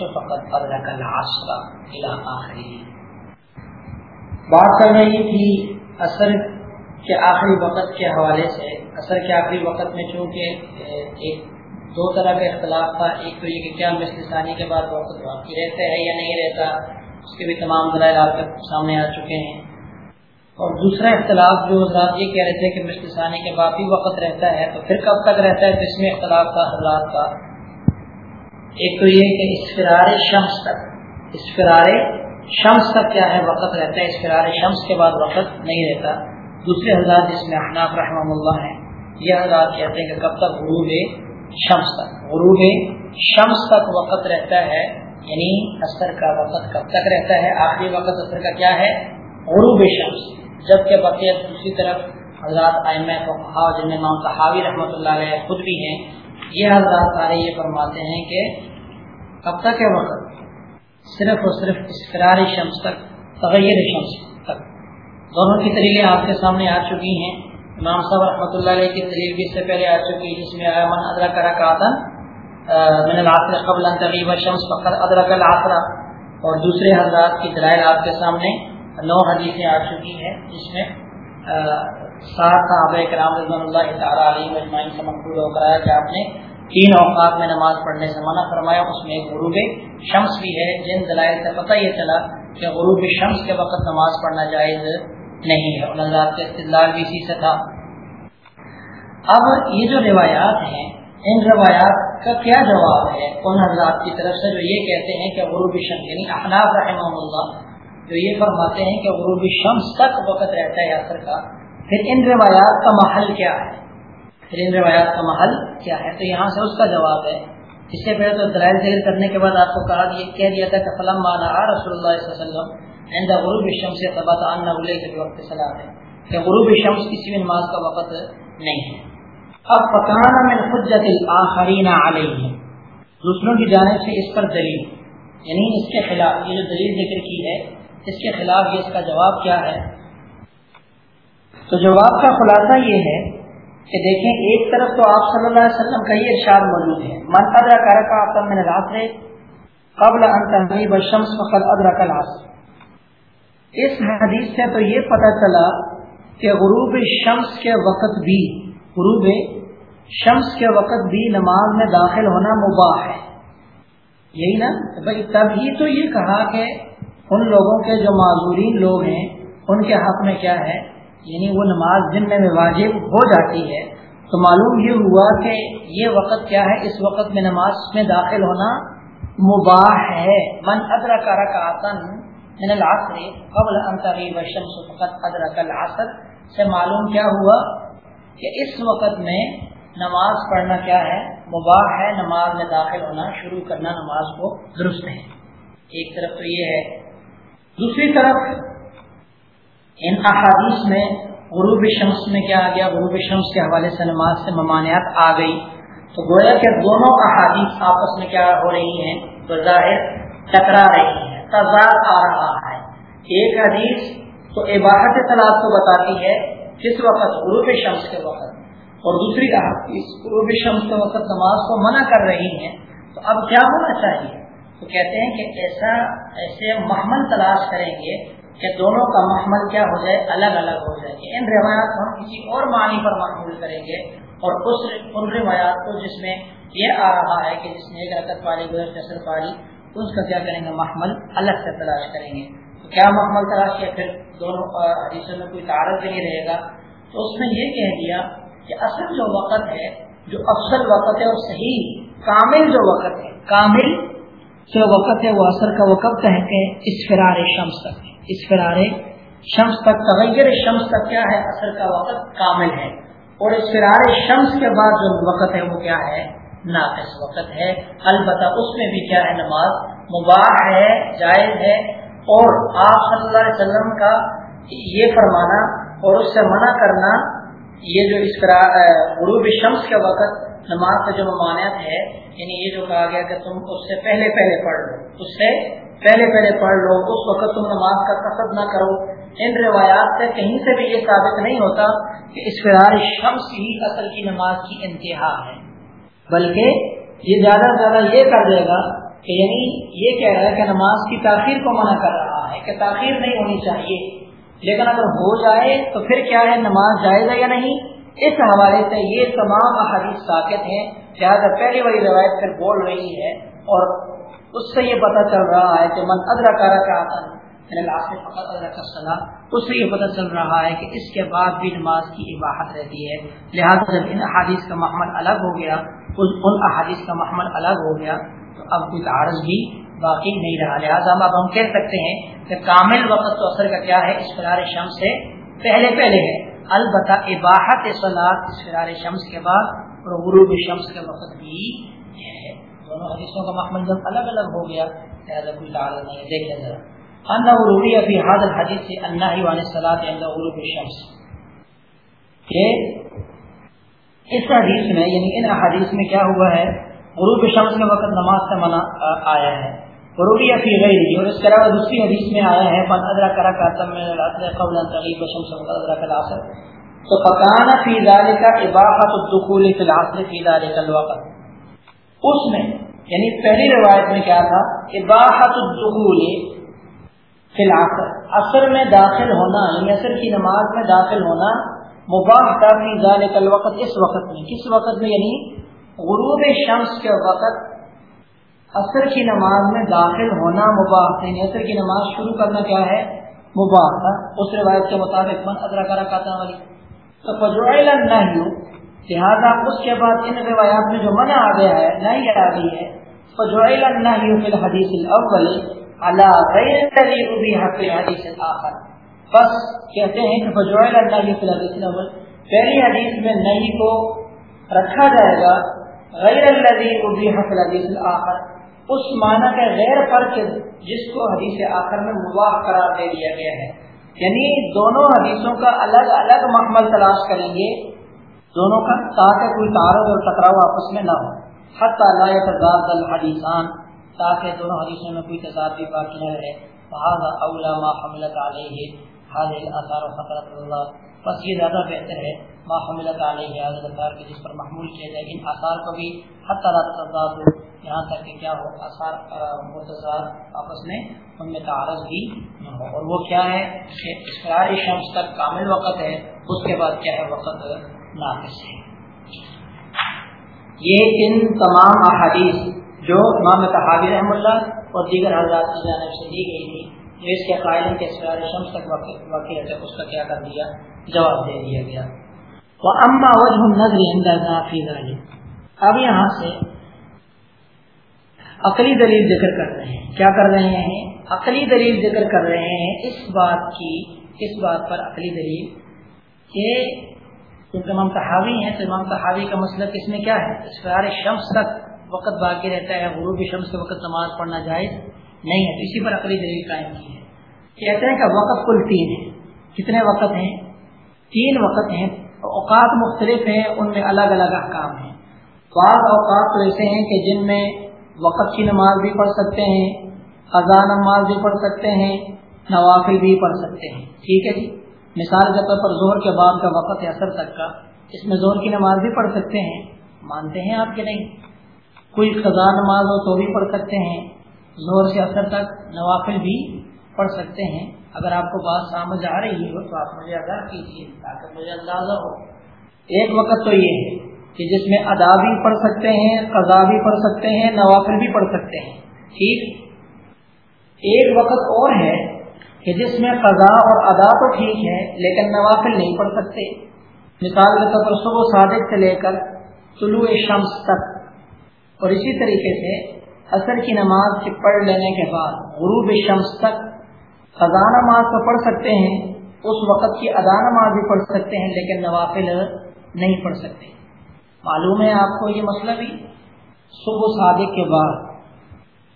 الشمس فقط ادرک العصر الى آخری۔ بات کر رہی تھی اثر کے آخری وقت کے حوالے سے۔ اثر کے آخری وقت میں چونکہ ایک دو طرح کا اختلاف تھا، ایک تو یہ کہ کیا مثل ثانی کے بعد وقت باقی رہتا ہے یا نہیں رہتا، اس کے بھی تمام دلائل آپ کے سامنے آ چکے ہیں۔ اور دوسرا اختلاف جو حضرات یہ کہہ رہے تھے کہ مثل ثانی کے بعد بھی وقت رہتا ہے، تو پھر کب تک رہتا ہے؟ جس میں اختلاف تھا، حضرات کا۔ ایک تو یہ کہ اسفرار شمس تک اسفرار شمس تک کیا ہے؟ وقت رہتا ہے اسفرار شمس کے بعد وقت نہیں رہتا۔ دوسرے حضرات جس میں احناف رحمہ اللہ ہیں، یہ حضرات کہتے ہیں کہ کب تک غروب شمس تک؟ غروب شمس تک وقت رہتا ہے یعنی اثر کا وقت کب تک رہتا ہے؟ آخری وقت اثر کا کیا ہے؟ غروب شمس۔ جبکہ بقیہ دوسری طرف حضرات جن میں امام صحابی رحمۃ اللہ علیہ خود بھی ہیں یہ حضرات سارے یہ فرماتے ہیں کہ کب تک ہے وقت؟ صرف اور صرف اسقرار شمس تک، تغیر شمس تک۔ دونوں کی طریقے آپ کے سامنے آ چکی ہیں۔ امام صاحب رحمۃ اللہ علیہ کی دلیل بھی اس سے پہلے آ چکی جس میں آیا، من ادرک رکعتا من العصر قبل تغیب الشمس فقط ادرک العصر. اور دوسرے حضرات کی دلائل آپ کے سامنے نو حدیثیں آ چکی ہیں، جس میں سات صحابہ کرام رضوان اللہ تعالیٰ علیہ مجمعین سے مقبول ہو کر آیا کہ آپ نے تین اوقات میں نماز پڑھنے سے منع فرمایا، اس میں غروب شمس بھی ہے۔ جن دلائل سے پتہ یہ چلا کہ غروب شمس کے وقت نماز پڑھنا جائز نہیں ہے۔ ان حضرات کا استدلال بھی اسی سے تھا۔ اب یہ جو روایات ہیں، ان روایات کا کیا جواب ہے؟ ان حضرات کی طرف سے جو یہ کہتے ہیں کہ غروب شمس یعنی احناف رحمہ اللہ جو یہ فرماتے ہیں کہ غروب شمس تک وقت رہتا ہے اثر کا۔ پھر ان روایات کا محل کیا ہے؟ پھر ان روایات کا محل کیا ہے؟ تو یہاں سے اس کا جواب ہے۔ اس سے پہلے تو دلائل ذکر کرنے کے بعد آپ کو کہا کہہ دیا تھا کہ فلم مانا رسول اللہ صلی اللہ علیہ وسلم عند غروب الشمس ثبت ان الیک وقت صلاۃ ہے۔ کہ غروب الشمس کسی بھی نماز کا وقت نہیں ہے۔ اب فکان من حجت الاخرین علیہ۔ دوسروں کی جانب سے اس پر دلیل۔ یعنی اس کے خلاف یہ جو دلیل ذکر کی ہے اس کے خلاف یہ اس کا جواب کیا ہے؟ تو جواب کا خلاصہ یہ ہے کہ دیکھیں، ایک طرف تو آپ صلی اللہ علیہ وسلم کا یہ ارشاد موجود ہے۔ من ادرک رکعۃ من العصر قبل ان تغیب الشمس فقد ادرک العصر۔ اس حدیث سے تو یہ پتہ چلا کہ غروب شمس کے وقت بھی، غروب شمس کے وقت بھی نماز میں داخل ہونا مباح ہے۔ یہی نا؟ بھائی تب ہی تو یہ کہا کہ ان لوگوں کے جو معذورین لوگ ہیں، ان کے حق میں کیا ہے؟ یعنی وہ نماز دن میں واجب ہو جاتی ہے۔ تو معلوم یہ ہوا کہ یہ وقت کیا ہے؟ اس وقت میں نماز میں داخل ہونا مباح ہے۔ من ادرک رکعتن من العصر قبل ان تغیب الشمس فقط ادرک العصر، سے معلوم کیا ہوا کہ اس وقت میں نماز پڑھنا کیا ہے؟ مباح ہے۔ نماز میں داخل ہونا، شروع کرنا نماز کو درست ہے۔ ایک طرف تو یہ ہے دوسری طرف، ان احادیث میں غروب شمس میں کیا آ گیا؟ غروب شمس کے حوالے سے نماز سے ممانعت آ گئی۔ تو گویا کہ دونوں احادیث آپس میں کیا ہو رہی ہیں؟ تو ظاہر ٹکرا رہی ہیں، تضاد آ رہا ہے۔ ایک حدیث تو عباہت طلاق کو بتاتی ہے کس وقت؟ غروب شمس کے وقت۔ اور دوسری حدیث غروب شمس کے وقت نماز کو منع کر رہی ہیں۔ تو اب کیا ہونا چاہیے؟ تو کہتے ہیں کہ ایسا ایسے محمل تلاش کریں گے کہ دونوں کا محمل کیا ہو جائے، الگ الگ ہو جائے۔ ان روایات کو ہم کسی اور معنی پر محمول کریں گے اور اس ان روایات کو جس میں یہ آ رہا ہے کہ جس میں ایک رکت پاری گزر پاری تو اس کا کیا کریں گے؟ محمل الگ سے تلاش کریں گے۔ تو کیا محمل تلاش یا پھر دونوں حدیثوں میں کوئی تعارف نہیں رہے گا۔ تو اس میں یہ کہہ دیا کہ اصل جو وقت ہے، جو افسر وقت ہے اور صحیح، کامل جو وقت ہے، کامل جو وقت ہے، وہ اثر کا وہ کب کہتے ہیں اس فرار شمس تک۔ اس فرار شمس تک، تغیر شمس تک کیا ہے؟ اثر کا وقت کامل ہے۔ اور اس فرار شمس کے بعد جو وقت ہے، وہ کیا ہے؟ ناقص وقت ہے۔ البتہ اس میں بھی کیا ہے؟ نماز مباح ہے، جائز ہے۔ اور آپ صلی اللہ علیہ وسلم کا یہ فرمانا اور اس سے منع کرنا، یہ جو اس غروب شمس کے وقت نماز کا جو ممانعت ہے یعنی یہ جو کہا گیا کہ تم اس سے پہلے پہلے پڑھ لو، اس سے پہلے پہلے پڑھ لو، اس وقت تم نماز کا قصد نہ کرو۔ ان روایات سے کہیں سے بھی یہ ثابت نہیں ہوتا کہ اس فرار شمس ہی اصل کی نماز کی انتہا ہے، بلکہ یہ زیادہ سے زیادہ یہ کر دے گا کہ یعنی یہ کہہ رہا ہے کہ نماز کی تاخیر کو منع کر رہا ہے کہ تاخیر نہیں ہونی چاہیے۔ لیکن اگر ہو جائے تو پھر کیا ہے؟ نماز جائز ہے یا نہیں؟ اس حوالے سے یہ تمام احادیث ساکت ہیں لہٰذا پہلی والی روایت پھر بول رہی ہے اور اس سے یہ پتہ چل رہا ہے کہ من ادرا کرا کا اس سے یہ پتہ چل رہا ہے کہ اس کے بعد بھی نماز کی عباہت رہتی ہے۔ لہٰذا جب ان احادیث کا محمل الگ ہو گیا ان احادیث کا محمل الگ ہو گیا، تو اب کوئی تعارض بھی باقی نہیں رہا۔ لہٰذا اب ہم کہہ سکتے ہیں کہ کامل وقت تو اثر کا کیا ہے؟ اس فرار شمس سے پہلے پہلے ہے۔ البتہ عباہت سلاد فرار شمس کے بعد اور غروب شمس کے وقت بھی ہے۔ دونوں حدیثوں کا محمل جب الگ الگ ہو گیا دیکھیں ذرا۔ ابھی سے اللہ غروب شمس کہ اس حدیث میں یعنی ان حدیث میں کیا ہوا ہے؟ غروب شمس کے وقت نماز سے منع آیا ہے۔ غروبی فی غیر اور اس کے علاوہ دوسری حدیث میں آیا ہے فن ادرا کرا کاتم میں قبل تغیب شمس ادرا کا العصر. تو فکان فی ذالک اباحت الدخول فی العصر فی ذالک الوقت. اس میں یعنی پہلی روایت میں کیا تھا؟ اباحت الدخول فی العصر. عصر میں داخل ہونا یعنی عصر کی نماز میں داخل ہونا، مباح کا فی ذالک الوقت اس وقت میں. کس وقت میں؟ یعنی غروب شمس کے وقت عصر کی نماز میں داخل ہونا مباح ہے۔ عصر کی نماز شروع کرنا کیا ہے؟ مباح تھا۔ اس روایت کے مطابق من ادرا کرا کاتا والی تو فجوائل نہیں لہٰذا اس کے بعد ان روایات میں جو منع آ گیا ہے، نہیں آ گئی ہے فجوائل نہیں فی الحدیث الاول علی غیر طریق حق حدیث الاخر۔ بس کہتے ہیں کہ فجوائل نہیں فی الحدیث الاول پہلی حدیث میں نہیں کو رکھا جائے گا، غیر الذي ابيح في الحديث الاخر۔ اس معنی کا غیر فرق جس کو حدیث آخر میں مباح قرار دے دیا گیا ہے۔ یعنی دونوں حدیثوں کا الگ الگ محمل تلاش کریں گے۔ دونوں کا تاکہ کوئی تعارض اور ٹکراؤ آپس میں نہ ہو۔ حتی لا يتضاد الحدیثان، تاکہ دونوں حدیثوں میں کوئی تضاد بھی باقی نہ رہے۔ فهذا اولا ما حملت علیہ هذه الاثار فقرت اللہ۔ بس یہ زیادہ بہتر ہے، ما حملت علیہ هذه الاثار کہ جس پر محمول کیا جائے، ان اثار کو بھی حتی لا تضاد یہاں تک کہ کیا ہو، آثار متضاد آپس میں ان میں تعارض بھی نہ ہو۔ اور وہ کیا ہے؟ کہ اسرار شمس تک کامل وقت ہے، اس کے بعد کیا ہے؟ وقت ناقص ہے۔ یہ ان تمام احادیث جو امام تحابی رحم اللہ اور دیگر حضرات کی جانب سے دی گئی تھی جو اس کے قائل کے اسرار شمس تک واقع ہے اس کا کیا کر دیا؟ جواب دے دیا گیا۔ وہ اما وجہ نظر اندر اب یہاں سے عقلی دلیل ذکر کر رہے ہیں۔ کیا کر رہے ہیں؟ عقلی دلیل ذکر کر رہے ہیں اس بات کی، اس بات پر عقلی دلیل کہ کیونکہ امام ہیں تو امام کا مسئلہ کس میں کیا ہے؟ اسفار شمس تک وقت باقی رہتا ہے، غروب شمس کے وقت نماز پڑھنا جائز نہیں ہے۔ اسی پر عقلی دلیل قائم کی ہے۔ کہتے ہیں کہ وقت کل تین ہے۔ کتنے وقت ہیں؟ تین وقت ہیں۔ اوقات مختلف ہیں، ان میں الگ الگ احکام ہیں۔ بعض اوقات تو ایسے ہیں کہ جن میں وقت کی نماز بھی پڑھ سکتے ہیں خزاں نماز بھی پڑھ سکتے ہیں، نوافل بھی پڑھ سکتے ہیں۔ ٹھیک ہے جی؟ مثال کے طور پر زہر کے بعد کا وقت ہے اثر تک کا، اس میں زہر کی نماز بھی پڑھ سکتے ہیں۔ مانتے ہیں آپ کے نہیں؟ کوئی خزاں نماز ہو تو بھی پڑھ سکتے ہیں۔ زہر سے اثر تک نوافل بھی پڑھ سکتے ہیں۔ اگر آپ کو بات سمجھ آ رہی ہو تو آپ مجھے ادا کیجیے تاکہ مجھے اندازہ ہو۔ ایک وقت تو یہ ہے۔ کہ جس میں ادا بھی پڑھ سکتے ہیں، قضا بھی پڑھ سکتے ہیں، نوافل بھی پڑھ سکتے ہیں۔ ٹھیک؟ ایک وقت اور ہے کہ جس میں قضا اور ادا تو ٹھیک ہے، لیکن نوافل نہیں پڑھ سکتے۔ مثال کے طور پر صبح صادق سے لے کر طلوع شمس تک۔ اور اسی طریقے سے اثر کی نماز کے پڑھ لینے کے بعد غروب شمس تک قضا نماز تو پڑھ سکتے ہیں، اس وقت کی ادا نماز بھی پڑھ سکتے ہیں، لیکن نوافل نہیں پڑھ سکتے۔ معلوم ہے آپ کو یہ مسئلہ بھی؟ صبح صادق کے بعد۔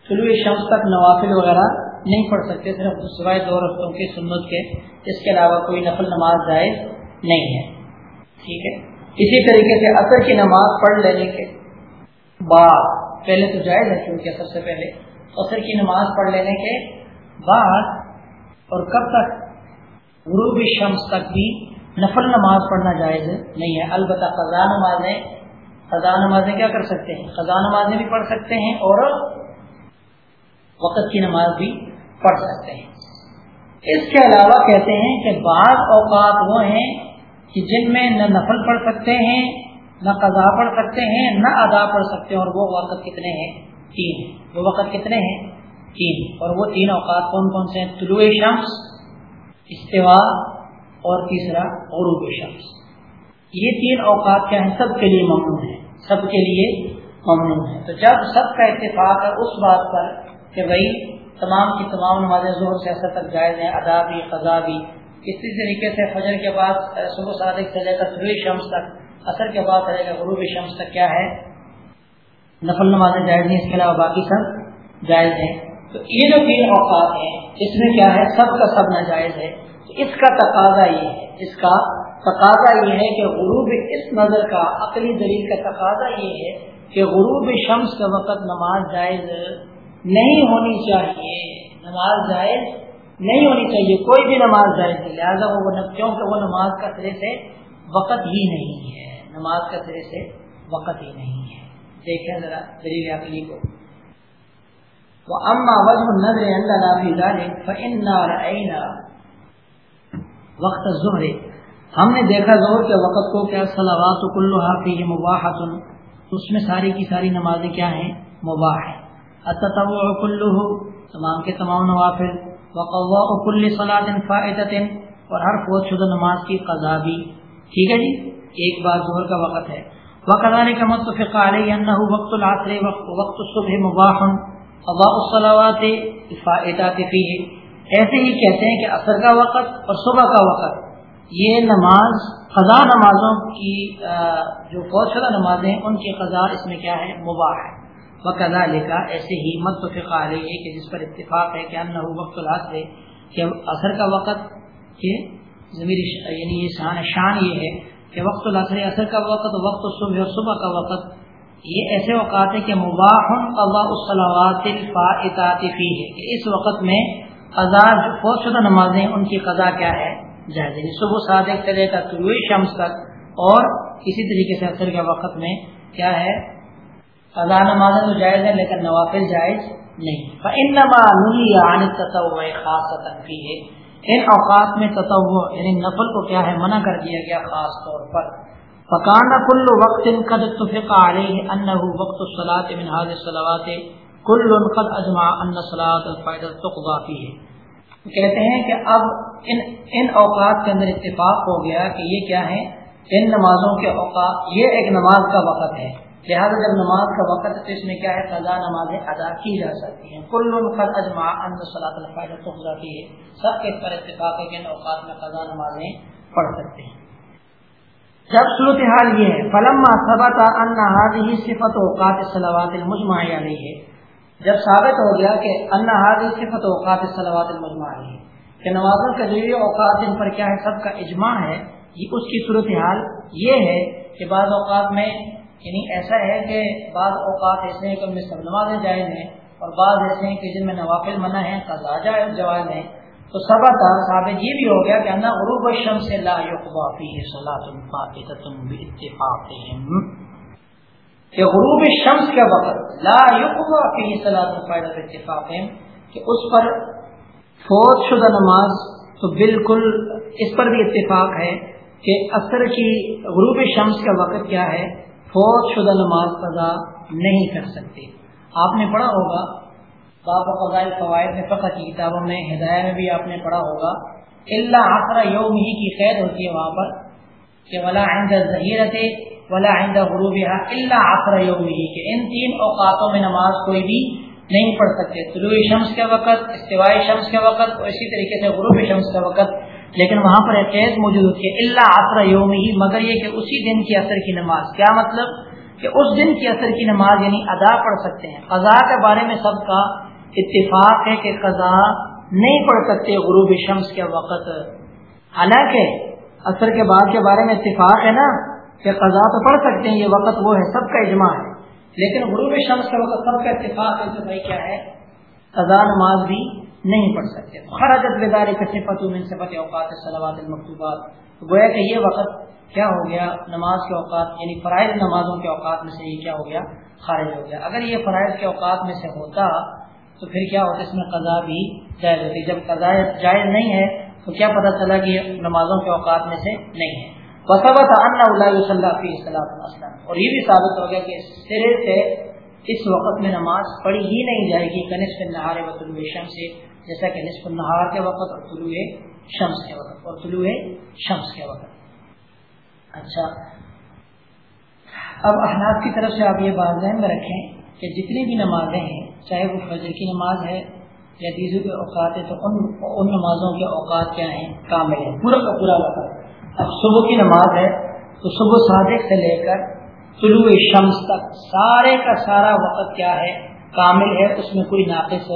طلوع شمس تک نوافل وغیرہ نہیں پڑھ سکتے، صرف سوائے دو رفتوں کی سنت کے، اس کے علاوہ کوئی نفل نماز جائز نہیں ہے۔ ٹھیک ہے؟ اسی طریقے سے اثر کی نماز پڑھ لینے کے بعد، پہلے تو جائز ہے کیونکہ سب سے پہلے اثر کی نماز پڑھ لینے کے بعد اور کب تک؟ غروب شمس تک بھی نفل نماز پڑھنا جائز نہیں ہے۔ البتہ خزاں نمازیں خزاں نمازیں کیا کر سکتے ہیں؟ خزاں نمازیں بھی پڑھ سکتے ہیں اور وقت کی نماز بھی پڑھ سکتے ہیں۔ اس کے علاوہ کہتے ہیں کہ بعض اوقات وہ ہیں کہ جن میں نہ نفل پڑھ سکتے ہیں، نہ قضا پڑھ سکتے ہیں، نہ ادا پڑھ سکتے ہیں اور وہ وقت کتنے ہیں؟ تین۔ وہ وقت کتنے ہیں؟ تین۔ اور وہ تین اوقات کون کون سے ہیں؟ طلوع شمس استوا اور تیسرا غروب شمس یہ تین اوقات کیا ہیں؟ سب کے لیے ممنوع ہیں۔ سب کے لیے ممنوع ہیں۔ تو جب سب کا اتفاق ہے، اس بات پر کہ بھائی تمام کی تمام نمازیں زور سے اثر تک جائز ہیں، ادا بھی، قضا بھی۔ اسی طریقے سے فجر کے بعد صبح صادق سے لے کر طلوع شمس تک اثر کے بعد سے لے کر غروب شمس تک کیا ہے؟ نفل نمازیں جائز ہیں، اس کے علاوہ باقی سب جائز ہیں۔ تو یہ جو تین اوقات ہیں، اس میں کیا ہے؟ سب کا سب ناجائز ہے۔ اس کا تقاضا یہ ہے، اس کا تقاضا یہ ہے کہ غروب اس نظر کا عقلی دلیل کا تقاضا یہ ہے کہ غروب شمس کے وقت نماز جائز نہیں ہونی چاہیے۔ نماز جائز نہیں ہونی چاہیے، کوئی بھی نماز جائز نہیں، لہٰذا وہ کیونکہ وہ نماز کا سرے سے وقت ہی نہیں ہے۔ نماز کا سرے سے وقت ہی نہیں ہے۔ دیکھیں ذرا دلیل عقلی کو۔ اما وجہ نظر عندنا فی ذلك فإنا رأينا وقت ظہر ہم نے دیکھا ظہر کے وقت کو کیا صلوات كلها فيه مباحۃ۔ اس میں ساری کی ساری نمازیں کیا ہیں؟ مباح ہیں۔ التطوع كله، تمام کے تمام نوافل۔ وقضاء كل صلاة فائدۃ۔ اور ہر فوت شدہ نماز کی قضا بھی۔ ٹھیک ہے جی؟ ایک بار ظہر کا وقت ہے۔ وقت کا متفق علیہ وقت العصر وقت الصبح مباح۔ قضاء الصلوات فائدات فيه ایسے ہی کہتے ہیں کہ عصر کا وقت اور صبح کا وقت، یہ نماز قضا نمازوں کی جو فوج شدہ نمازیں ان کی قضا اس میں کیا ہے؟ مباح ہے۔ وہ لکھا ایسے ہی متفق علیہ کہ جس پر اتفاق ہے کہ انہ وقت العصر کہ عصر کا وقت کہ ضمیر یعنی یہ شان شان یہ ہے کہ وقت العصر عصر کا وقت وقت صبح اور صبح کا وقت۔ یہ ایسے اوقات ہے کہ مباح قضاء الصلوات الفائتات فیہ، کہ اس وقت میں قضا جو فوت شدہ نمازیں، ان کی قضا کیا ہے؟ جائز یعنی صبح صادق سے لے کر طلوع شمس تک۔ اور اسی طریقے سے اثر کے وقت میں کیا ہے؟ قضا نمازیں تو جائز ہیں، لیکن نوافل جائز نہیں۔ فانما نهي عن التطوع خاصه فيه۔ ان اوقات میں تطوع یعنی نفل کو کیا ہے؟ منع کر دیا گیا خاص طور پر۔ فکان کل وقت قد اتفق علیہ انه وقت الصلاة من هذه الصلوات۔ کل قد اجمع ان صلاة الفائدہ کہتے ہیں کہ اب ان ان اوقات کے اندر اتفاق ہو گیا کہ یہ کیا ہے ان نمازوں کے اوقات، یہ ایک نماز کا وقت ہے۔ لہذا جب نماز کا وقت تو اس میں کیا ہے؟ قضا نمازیں ادا کی جا سکتی ہیں۔ کل قد اجمع ان صلاة الفائدہ تقضى سب کے پر اتفاق ہے کہ ان اوقات میں قضا نمازیں پڑھ سکتے ہیں۔ جب صورتحال یہ ہے، فلما ثبت ان هذه صفت اوقات الصلوات المجمع علیہ جب ثابت ہو گیا کہ ان هذه صفت اوقات الصلوات المجمع علیہ کہ نمازوں کے جو اوقات جن پر کیا ہے؟ سب کا اجماع ہے، یہ اس کی صورتحال یہ ہے کہ بعض اوقات میں یعنی ایسا ہے کہ بعض اوقات ایسے ہیں کہ ان میں سب نمازیں جائز ہیں اور بعض ایسے ہیں کہ جن میں نوافل منع ہیں قضا جائز، جوائز ہیں۔ تو سبا تھا ثابت یہ بھی ہو گیا کہ انا غروب الشمس لا يقضى فيه صلاه فائته باتفاق کہ غروب الشمس کے وقت لا يقضى فيه صلاه کہ اس پر فوت شدہ نماز تو بالکل اس پر بھی اتفاق ہے کہ اثر کی غروب شمس کا وقت کیا ہے فوت شدہ نماز قضا نہیں کر سکتے آپ نے پڑھا ہوگا باب فضائل فوائد میں فقہ کی کتابوں میں، ہدایہ میں بھی آپ نے پڑھا ہوگا اللہ آخرا یوم ہی کی قید ہوتی ہے وہاں پر، کہ ولا عند ظہیرت ولا عند غروب اللہ آخرا یوم ہی کہ ان تین اوقاتوں میں نماز کوئی بھی نہیں پڑھ سکتے۔ طلوع شمس کے وقت استوائی شمس کے وقت اور اسی طریقے سے غروب شمس کے وقت۔ لیکن وہاں پر ایک قید موجود ہوتی ہے اللہ آخرا یوم ہی مگر یہ کہ اسی دن کی اثر کی نماز۔ کیا مطلب؟ کہ اس دن کی اثر کی نماز یعنی ادا پڑھ سکتے ہیں۔ قضا کے بارے میں سب کا اتفاق ہے کہ قضا نہیں پڑھ سکتے غروب شمس کے وقت۔ حالانکہ اثر کے بعد کے بارے میں اتفاق ہے نا کہ قضا تو پڑھ سکتے ہیں، یہ وقت وہ ہے، سب کا اجماع ہے۔ لیکن غروب شمس کے وقت سب کا اتفاق ہے کہ بھائی کیا ہے؟ قضا نماز بھی نہیں پڑھ سکتے۔ خراجت بیداری کا صفت من صفت اوقات صلوات المکتوبات۔ گویا کہ یہ وقت کیا ہو گیا؟ نماز کے اوقات یعنی فرائض نمازوں کے اوقات میں سے یہ کیا ہو گیا؟ خارج ہو گیا۔ اگر یہ فرائض کے اوقات میں سے ہوتا، تو پھر کیا ہوتا؟ ہے اس میں قضا بھی جائز ہوتی۔ جب قضا جائز نہیں ہے، تو کیا پتہ چلا کہ یہ نمازوں کے اوقات میں سے نہیں ہے۔ بصبت اللہ صلی اور یہ بھی ثابت ہو گیا کہ سرے سے اس وقت میں نماز پڑھی ہی نہیں جائے گی کنسف نہار و طلوع شمس سے، جیسا کہ نصف نہار کے وقت اور طلوع شمس کے وقت، اور طلوع شمس کے وقت۔ اچھا۔ اب احناف کی طرف سے آپ یہ بات ذہن میں رکھیں کہ جتنی بھی نمازیں ہیں، چاہے وہ فجر کی نماز ہے یا دیزو کے اوقات ہے تو ان ان نمازوں کے اوقات کیا ہیں؟ کامل ہیں، پورا کا پورا وقت اب صبح کی نماز ہے تو صبح صادق سے لے کر طلوع شمس تک سارے کا سارا وقت کیا ہے؟ کامل ہے، اس میں کوئی ناقص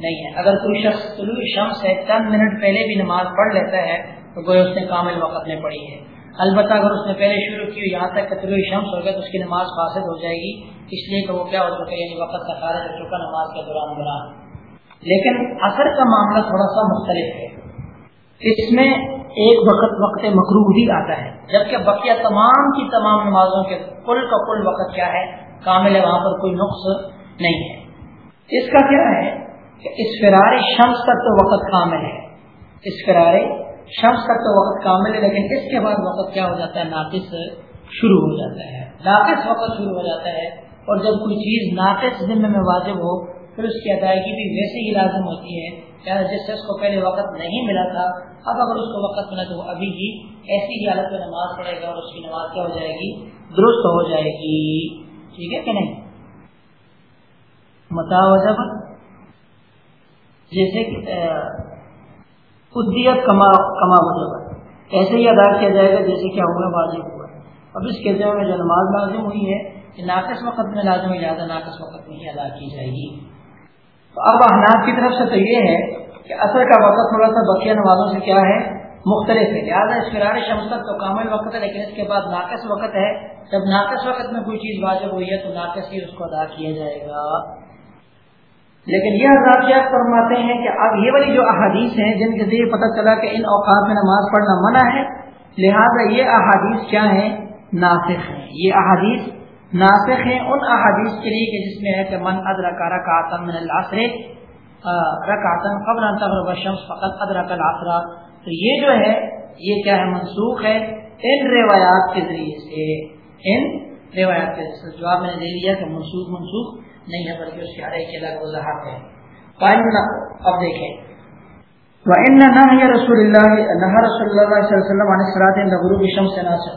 نہیں ہے۔ اگر کوئی شخص طلوع شمس ہے چند منٹ پہلے بھی نماز پڑھ لیتا ہے، تو کوئی اس نے کامل وقت میں پڑھی ہے۔ البتہ اگر اس نے پہلے شروع کی یہاں تک طلوع شمس ہو گیا تو اس کی نماز فاسد ہو جائے گی۔ اس لیے کہ وہ کیا ہو چکا یعنی وقت کا خارج ہو چکا نماز کے دوران بنا لیکن اثر کا معاملہ تھوڑا سا مختلف ہے۔ اس میں ایک وقت وقت مقروب ہی آتا ہے۔ جبکہ بقیہ تمام کی تمام نمازوں کے کل کا کل وقت کیا ہے؟ کامل ہے، وہاں پر کوئی نقص نہیں ہے۔ اس کا کیا ہے؟ کہ اس فرار شمس تک تو وقت کامل ہے۔ اس فرار شمس تک تو وقت کامل ہے، لیکن اس کے بعد وقت کیا ہو جاتا ہے؟ ناقص شروع ہو جاتا ہے۔ ناقص وقت شروع ہو جاتا ہے، اور جب کوئی چیز ناقص ذمے میں واجب ہو، پھر اس کی ادائیگی بھی ویسے ہی لازم ہوتی ہے۔ جس سے اس کو پہلے وقت نہیں ملا تھا، اب اگر اس کو وقت ملا تو وہ ابھی ہی ایسی ہی حالت میں نماز پڑھے گا اور اس کی نماز کیا ہو جائے گی؟ درست ہو جائے گی۔ ٹھیک ہے کہ نہیں؟ متاوجب جیسے ادیت کما کما وجب ایسے ہی ادا کیا جائے گا جیسے کیا ہوا واضح ہوا۔ اب اس کے میں جو نماز لازم ہوئی ہے ناقص وقت میں لازم لہٰذا ناقص وقت میں ہی ادا کی جائے گی۔ اب احناف کی طرف سے تو یہ ہے کہ اثر کا وقت تھوڑا سا بقیہ نمازوں سے کیا ہے؟ مختلف ہے۔ لہٰذا اسفرار شمس تک تو کامل وقت ہے، لیکن اس کے بعد ناقص وقت ہے۔ جب ناقص وقت میں کوئی چیز واجب ہوئی ہے تو ناقص ہی اس کو ادا کیا جائے گا۔ لیکن یہ حضرات کیا فرماتے ہیں کہ اب یہ والی جو احادیث ہیں، جن کے ذریعے پتہ چلا کہ ان اوقات میں نماز پڑھنا منع ہے، لہذا یہ احادیث کیا ہیں؟ ناسخ ہیں۔ یہ احادیث ناسخ ہیں ان احادیث کے لیے کہ جس میں ہے کہ من ادرک رکعتا من العصر رکعتا قبل ان تغرب الشمس فقط ادرک العصر. تو یہ جو ہے، یہ کیا ہے؟ منسوخ ہے ان روایات کے ذریعے سے. ان روایات کے ذریعے سے. جواب میں نے دے دیا کہ منسوخ منسوخ نہیں ہے، بلکہ اس کی ہر ایک الگ وضاحت ہے اب دیکھیں. وَإِنَّ نَهْيَ رسول اللہ نَهَ رسول اللہ صلی اللہ علیہ وسلم عن الصلاة عند غروب ناسخ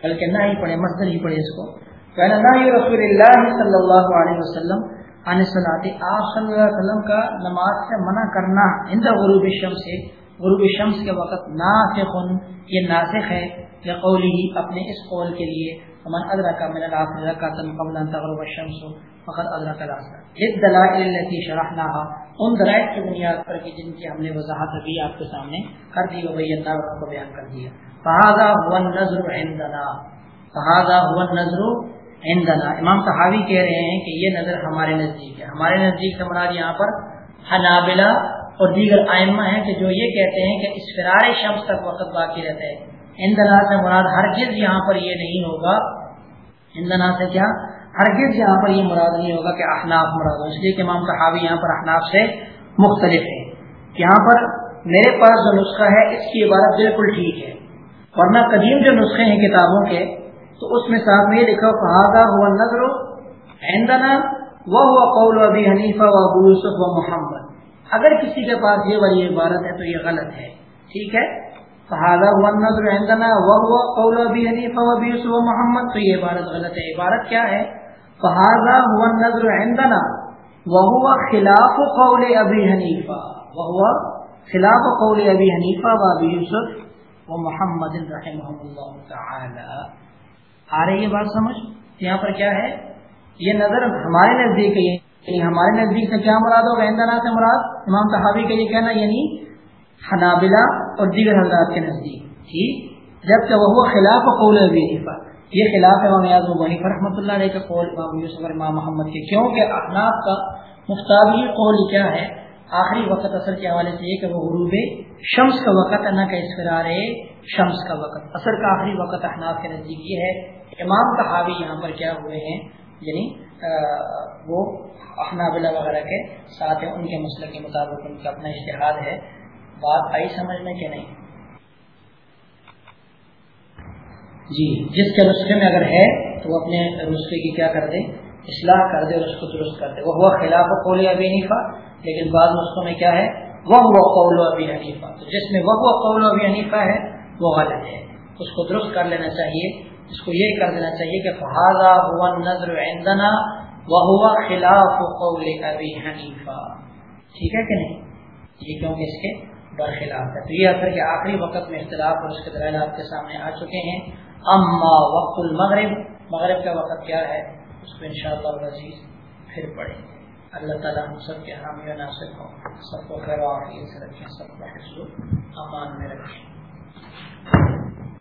بلکہ نہ ہی پڑھے مصدر ہی پڑھے اس کو. رسول اللہ صلی اللہ علیہ وسلم عن صلاحی آپ صلی اللہ علیہ وسلم کا نماز سے منع کرنا ہند غروب شمس سے، غروب شمس کے وقت ناسخ، یہ ناسخ ہے یا لقولی اپنے اس قول کے لیے من ادرک من العصر رکعتا قبل ان تغرب الشمس، فقد ادرک العصر یہ دلائل التي شرحناها، ان دلائل کی بنیاد پر کہ جن کی ہم نے وضاحت ابھی آپ کے سامنے کر دی و بینا اور کو بیان کر دیا فهذا هو النظر عندنا۔ فهذا هو النظر عندنا۔ امام صحابی کہہ رہے ہیں کہ یہ نظر ہمارے نزدیک ہے۔ ہمارے نزدیک سے مراد یہاں پر حنابلہ اور دیگر آئمہ ہیں کہ جو یہ کہتے ہیں کہ اس فرار شمس تک وقت باقی رہتا ہے۔ اندنا سے مراد ہرگز یہاں پر یہ نہیں ہوگا۔ اندنا سے کیا؟ ہرگز یہاں پر یہ مراد نہیں ہوگا کہ احناف مراد ہو اس لیے کہ امام صحابی یہاں پر احناف سے مختلف ہے یہاں پر میرے پاس جو نسخہ ہے اس کی عبارت بالکل ٹھیک ہے۔ ورنہ قدیم جو نسخے ہیں کتابوں کے تو اس میں صاحب میں یہ لکھا فہذا ہوا نظر عندنا وہ ہوا قول ابی حنیفہ و ابو یوسف و محمد اگر کسی کے پاس یہ والی عبارت ہے تو یہ غلط ہے۔ ٹھیک ہے؟ فہذا ہوا نظر عندنا وہ ہوا قول ابی حنیفہ و ابی یوسف و محمد تو یہ عبارت غلط ہے۔ عبارت کیا ہے؟ فہذا ہوا نظر عندنا وہ ہوا خلاف قول ابی حنیفہ وہ ہوا خلاف قول ابی حنیفہ و ابی یوسف و محمد رحمہ اللہ تعالی آ رہی ہے بات سمجھ؟ یہاں پر کیا ہے؟ یہ نظر ہمارے نزدیک ہے یعنی ہمارے نزدیک سے کیا مراد ہوگا؟ اندنا سے مراد، امام صحابی کا یہ کہنا یعنی حنابلہ اور دیگر حضرات کے نزدیک، ٹھیک؟ جبکہ وہ خلاف قول ابی حنیفہ۔ یہ خلاف ہے امام یاز بنی رحمۃ اللہ علیہ کا قول، امام یوسف امام محمد کے، کیونکہ احناف کا مختابی قول کیا ہے؟ آخری وقت اثر کے حوالے سے یہ کہ وہ غروب شمس کا وقت، نہ کہ اسفرار شمس کا وقت۔ اثر کا آخری وقت احناف کے نزدیک یہ ہے۔ امام کا حاوی یہاں پر کیا ہوئے ہیں یعنی وہ احنابلہ وغیرہ کے ساتھ ہیں، ان کے مسئلے کے مطابق ان کا اپنا اشتہاد ہے۔ بات آئی سمجھ میں کہ نہیں؟ جی جس کے نسخے میں اگر ہے تو وہ اپنے نسخے کی کیا کر دے؟ اصلاح کر دے اور اس کو درست کر دے۔ وہ ہوا خلاف قول ابی حنیفہ، لیکن بعض نسخوں میں کیا ہے؟ وہ ہوا قول ابی حنیفہ۔ تو جس میں وہ ہوا قول ابی حنیفہ ہے، وہ غلط ہے۔ اس کو درست کر لینا چاہیے۔ اس کو یہ کر دینا چاہیے کہ فہذا ہوا نظر عندنا وہ ہوا خلاف قول ابی حنیفہ ٹھیک ہے کہ نہیں؟ یہ کیونکہ اس کے برخلاف ہے۔ تو یہ اثر کے آخری وقت میں اختلاف اور اس کے دلائل آپ کے سامنے آ چکے ہیں۔ اما وقت المغرب۔ مغرب کا وقت کیا ہے؟ اس کو انشاءاللہ شاء اللہ پھر پڑھیں گے۔ اللہ تعالیٰ ہم سب کے حامی و ناصر ہوں سب کو خیر و سے رکھیں، سب کو حفظ امان میں رکھیں۔